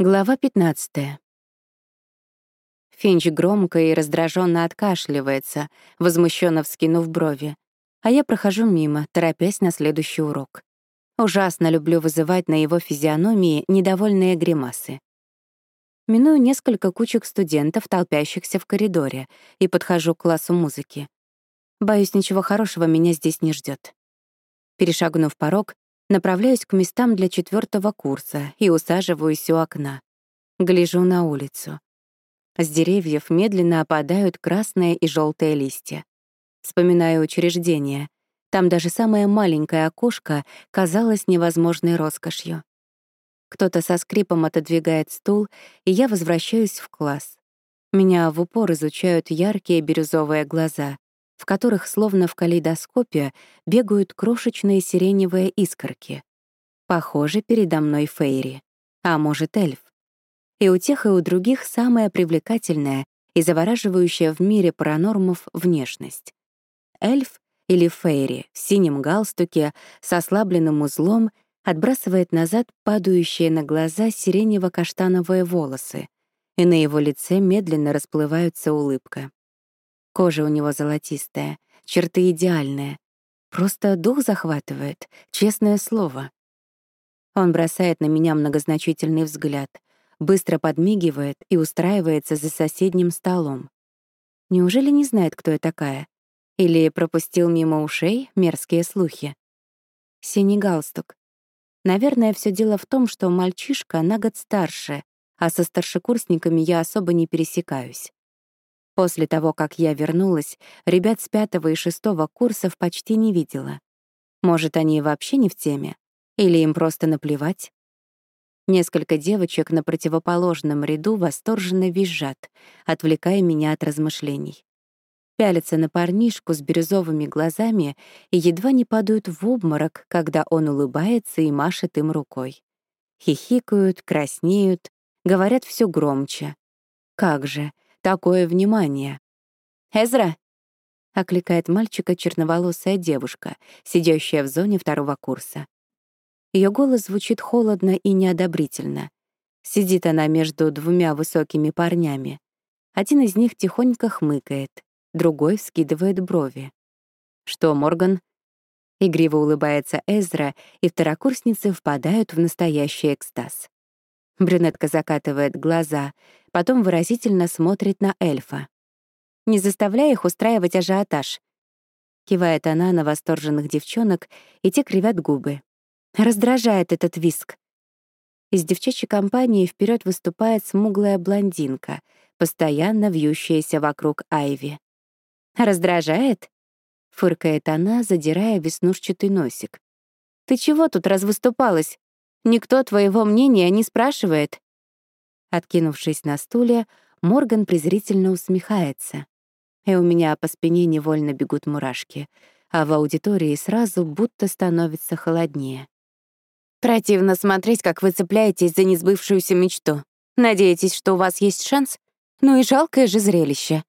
Глава 15. Финч громко и раздраженно откашливается, возмущенно вскинув брови, а я прохожу мимо, торопясь на следующий урок. Ужасно люблю вызывать на его физиономии недовольные гримасы. Миную несколько кучек студентов, толпящихся в коридоре, и подхожу к классу музыки. Боюсь, ничего хорошего меня здесь не ждет. Перешагнув порог, Направляюсь к местам для четвертого курса и усаживаюсь у окна. Гляжу на улицу. С деревьев медленно опадают красные и желтые листья. Вспоминаю учреждение. Там даже самое маленькое окошко казалось невозможной роскошью. Кто-то со скрипом отодвигает стул, и я возвращаюсь в класс. Меня в упор изучают яркие бирюзовые глаза в которых, словно в калейдоскопе, бегают крошечные сиреневые искорки. Похоже, передо мной Фейри, а может, эльф. И у тех, и у других самая привлекательная и завораживающая в мире паранормов внешность. Эльф или Фейри в синем галстуке с ослабленным узлом отбрасывает назад падающие на глаза сиренево-каштановые волосы, и на его лице медленно расплывается улыбка. Кожа у него золотистая, черты идеальные. Просто дух захватывает, честное слово. Он бросает на меня многозначительный взгляд, быстро подмигивает и устраивается за соседним столом. Неужели не знает, кто я такая? Или пропустил мимо ушей мерзкие слухи? Синий галстук. Наверное, все дело в том, что мальчишка на год старше, а со старшекурсниками я особо не пересекаюсь. После того, как я вернулась, ребят с пятого и шестого курсов почти не видела. Может, они вообще не в теме? Или им просто наплевать? Несколько девочек на противоположном ряду восторженно визжат, отвлекая меня от размышлений. Пялятся на парнишку с бирюзовыми глазами и едва не падают в обморок, когда он улыбается и машет им рукой. Хихикают, краснеют, говорят все громче. Как же, такое внимание. «Эзра!» — окликает мальчика черноволосая девушка, сидящая в зоне второго курса. Ее голос звучит холодно и неодобрительно. Сидит она между двумя высокими парнями. Один из них тихонько хмыкает, другой вскидывает брови. «Что, Морган?» Игриво улыбается Эзра, и второкурсницы впадают в настоящий экстаз. Брюнетка закатывает глаза, потом выразительно смотрит на эльфа. «Не заставляй их устраивать ажиотаж», — кивает она на восторженных девчонок, и те кривят губы. Раздражает этот виск. Из девчачьей компании вперед выступает смуглая блондинка, постоянно вьющаяся вокруг Айви. «Раздражает?» — фыркает она, задирая веснушчатый носик. «Ты чего тут развыступалась? Никто твоего мнения не спрашивает». Откинувшись на стуле, Морган презрительно усмехается. И у меня по спине невольно бегут мурашки, а в аудитории сразу будто становится холоднее. «Противно смотреть, как вы цепляетесь за несбывшуюся мечту. Надеетесь, что у вас есть шанс? Ну и жалкое же зрелище».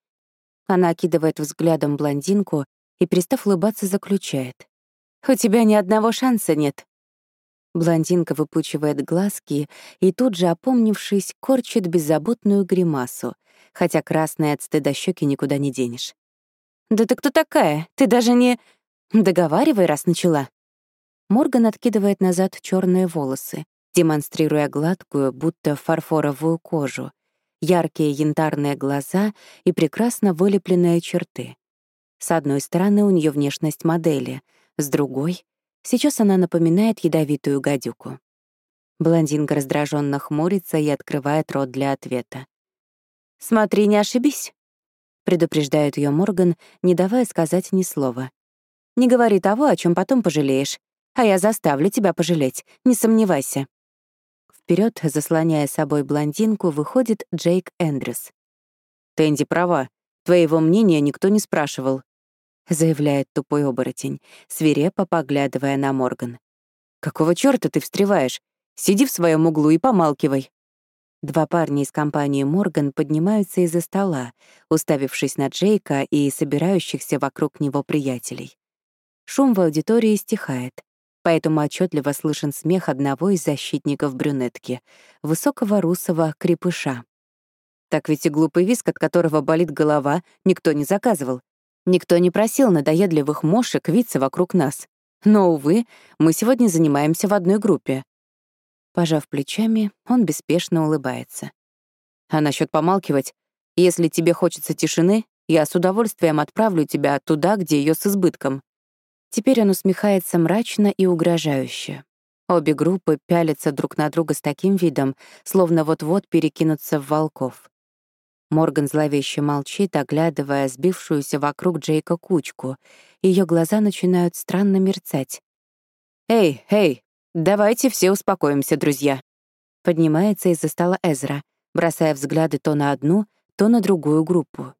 Она окидывает взглядом блондинку и, перестав улыбаться, заключает. «У тебя ни одного шанса нет. Блондинка выпучивает глазки и тут же, опомнившись, корчит беззаботную гримасу, хотя красные от стыда щеки никуда не денешь. «Да ты кто такая? Ты даже не...» «Договаривай, раз начала». Морган откидывает назад черные волосы, демонстрируя гладкую, будто фарфоровую кожу, яркие янтарные глаза и прекрасно вылепленные черты. С одной стороны, у нее внешность модели, с другой Сейчас она напоминает ядовитую гадюку. Блондинка раздраженно хмурится и открывает рот для ответа. «Смотри, не ошибись», — предупреждает ее Морган, не давая сказать ни слова. «Не говори того, о чем потом пожалеешь, а я заставлю тебя пожалеть, не сомневайся». Вперед, заслоняя собой блондинку, выходит Джейк Эндрюс. «Тэнди права. Твоего мнения никто не спрашивал. — заявляет тупой оборотень, свирепо поглядывая на Морган. «Какого чёрта ты встреваешь? Сиди в своем углу и помалкивай». Два парня из компании Морган поднимаются из-за стола, уставившись на Джейка и собирающихся вокруг него приятелей. Шум в аудитории стихает. поэтому отчетливо слышен смех одного из защитников брюнетки, высокого русого крепыша. Так ведь и глупый виск, от которого болит голова, никто не заказывал. Никто не просил надоедливых мошек виться вокруг нас. Но, увы, мы сегодня занимаемся в одной группе. Пожав плечами, он беспешно улыбается. А насчет помалкивать, если тебе хочется тишины, я с удовольствием отправлю тебя туда, где ее с избытком. Теперь он усмехается мрачно и угрожающе. Обе группы пялятся друг на друга с таким видом, словно вот-вот перекинутся в волков. Морган зловеще молчит, оглядывая сбившуюся вокруг Джейка кучку. Ее глаза начинают странно мерцать. «Эй, эй, давайте все успокоимся, друзья!» Поднимается из-за стола Эзра, бросая взгляды то на одну, то на другую группу.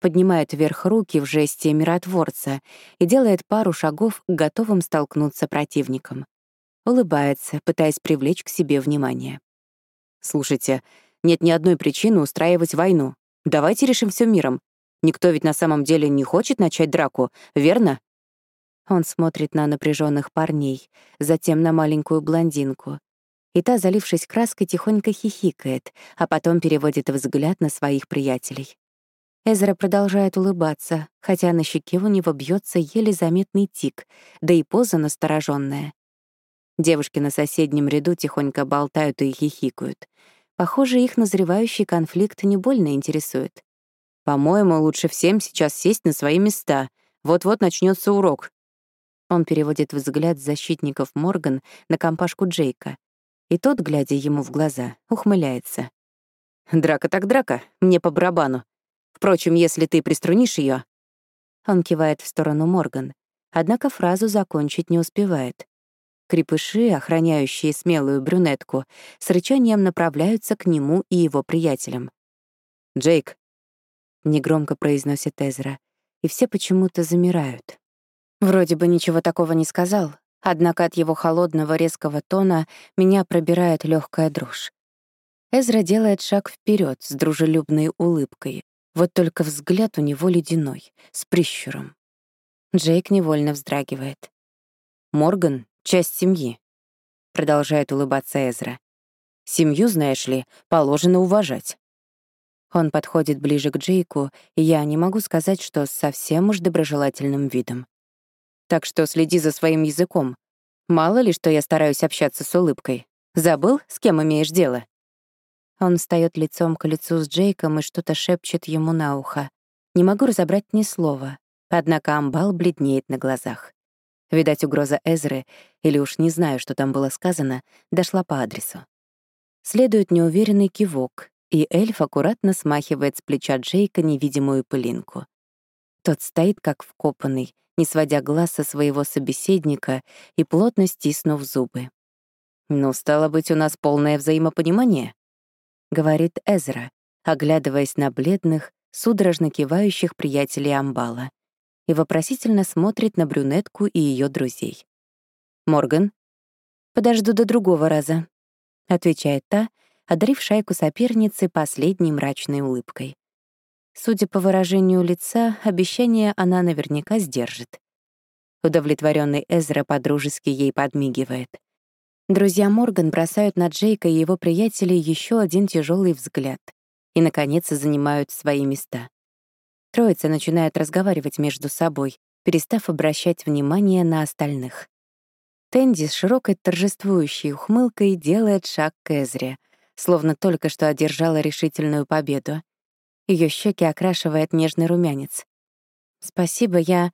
Поднимает вверх руки в жесте миротворца и делает пару шагов готовым столкнуться противникам. Улыбается, пытаясь привлечь к себе внимание. «Слушайте, нет ни одной причины устраивать войну. Давайте решим все миром. Никто ведь на самом деле не хочет начать драку, верно?» Он смотрит на напряженных парней, затем на маленькую блондинку. И та, залившись краской, тихонько хихикает, а потом переводит взгляд на своих приятелей. Эзра продолжает улыбаться, хотя на щеке у него бьется еле заметный тик, да и поза настороженная. Девушки на соседнем ряду тихонько болтают и хихикают. Похоже, их назревающий конфликт не больно интересует. «По-моему, лучше всем сейчас сесть на свои места. Вот-вот начнется урок». Он переводит взгляд защитников Морган на компашку Джейка. И тот, глядя ему в глаза, ухмыляется. «Драка так драка, мне по барабану. Впрочем, если ты приструнишь ее, Он кивает в сторону Морган, однако фразу закончить не успевает. Крепыши, охраняющие смелую брюнетку, с рычанием направляются к нему и его приятелям. «Джейк», — негромко произносит Эзра, и все почему-то замирают. Вроде бы ничего такого не сказал, однако от его холодного резкого тона меня пробирает легкая дрожь. Эзра делает шаг вперед с дружелюбной улыбкой, вот только взгляд у него ледяной, с прищуром. Джейк невольно вздрагивает. Морган часть семьи», — продолжает улыбаться Эзра. «Семью, знаешь ли, положено уважать». Он подходит ближе к Джейку, и я не могу сказать, что с совсем уж доброжелательным видом. Так что следи за своим языком. Мало ли, что я стараюсь общаться с улыбкой. Забыл, с кем имеешь дело? Он встаёт лицом к лицу с Джейком и что-то шепчет ему на ухо. Не могу разобрать ни слова, однако амбал бледнеет на глазах. Видать, угроза Эзры, или уж не знаю, что там было сказано, дошла по адресу. Следует неуверенный кивок, и эльф аккуратно смахивает с плеча Джейка невидимую пылинку. Тот стоит как вкопанный, не сводя глаз со своего собеседника и плотно стиснув зубы. «Ну, стало быть, у нас полное взаимопонимание», — говорит Эзра, оглядываясь на бледных, судорожно кивающих приятелей Амбала и вопросительно смотрит на брюнетку и ее друзей. «Морган?» «Подожду до другого раза», — отвечает та, одарив шайку соперницы последней мрачной улыбкой. Судя по выражению лица, обещание она наверняка сдержит. Удовлетворенный Эзра подружески ей подмигивает. Друзья Морган бросают на Джейка и его приятелей еще один тяжелый взгляд и, наконец, занимают свои места. Троица начинает разговаривать между собой, перестав обращать внимание на остальных. Тенди с широкой торжествующей ухмылкой делает шаг к Эзре, словно только что одержала решительную победу. Ее щеки окрашивает нежный румянец. «Спасибо, я...»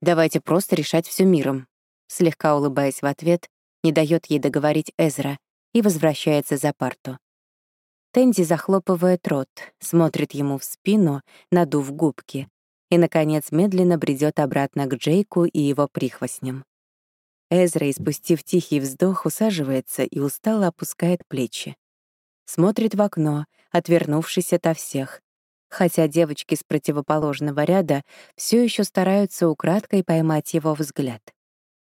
«Давайте просто решать все миром», слегка улыбаясь в ответ, не дает ей договорить Эзра и возвращается за парту. Тенди захлопывает рот, смотрит ему в спину, надув губки, и, наконец, медленно бредет обратно к Джейку и его прихвостням. Эзра, испустив тихий вздох, усаживается и устало опускает плечи. Смотрит в окно, отвернувшись ото всех, хотя девочки с противоположного ряда все еще стараются украдкой поймать его взгляд.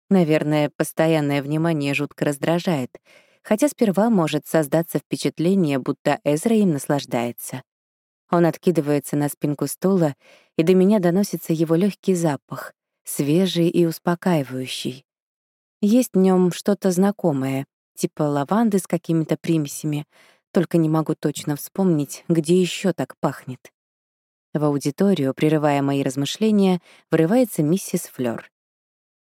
Наверное, постоянное внимание жутко раздражает — хотя сперва может создаться впечатление, будто Эзра им наслаждается. Он откидывается на спинку стула, и до меня доносится его легкий запах, свежий и успокаивающий. Есть в нем что-то знакомое, типа лаванды с какими-то примесями, только не могу точно вспомнить, где еще так пахнет. В аудиторию, прерывая мои размышления, врывается миссис Флёр.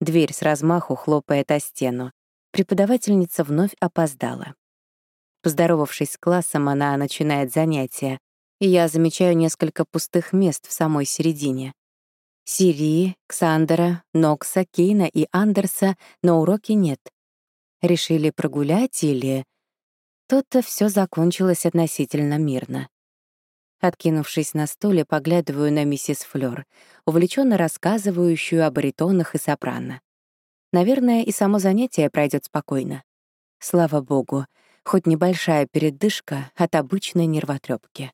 Дверь с размаху хлопает о стену. Преподавательница вновь опоздала. Поздоровавшись с классом, она начинает занятия, и я замечаю несколько пустых мест в самой середине. Сирии, Ксандера, Нокса, Кейна и Андерса на уроке нет. Решили прогулять или... То-то все закончилось относительно мирно. Откинувшись на стуле, поглядываю на миссис Флёр, увлеченно рассказывающую о баритонах и сопрано. Наверное, и само занятие пройдет спокойно. Слава богу, хоть небольшая передышка от обычной нервотрепки.